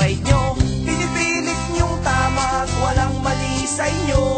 buhay nyo. Pinipilit nyong tama at walang mali sa inyo.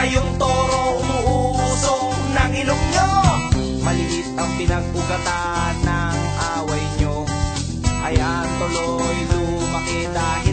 ngayong toro umuuso ng ilong nyo. Maliit ang pinagpugatan ng away nyo. Ayan tuloy lumaki dahil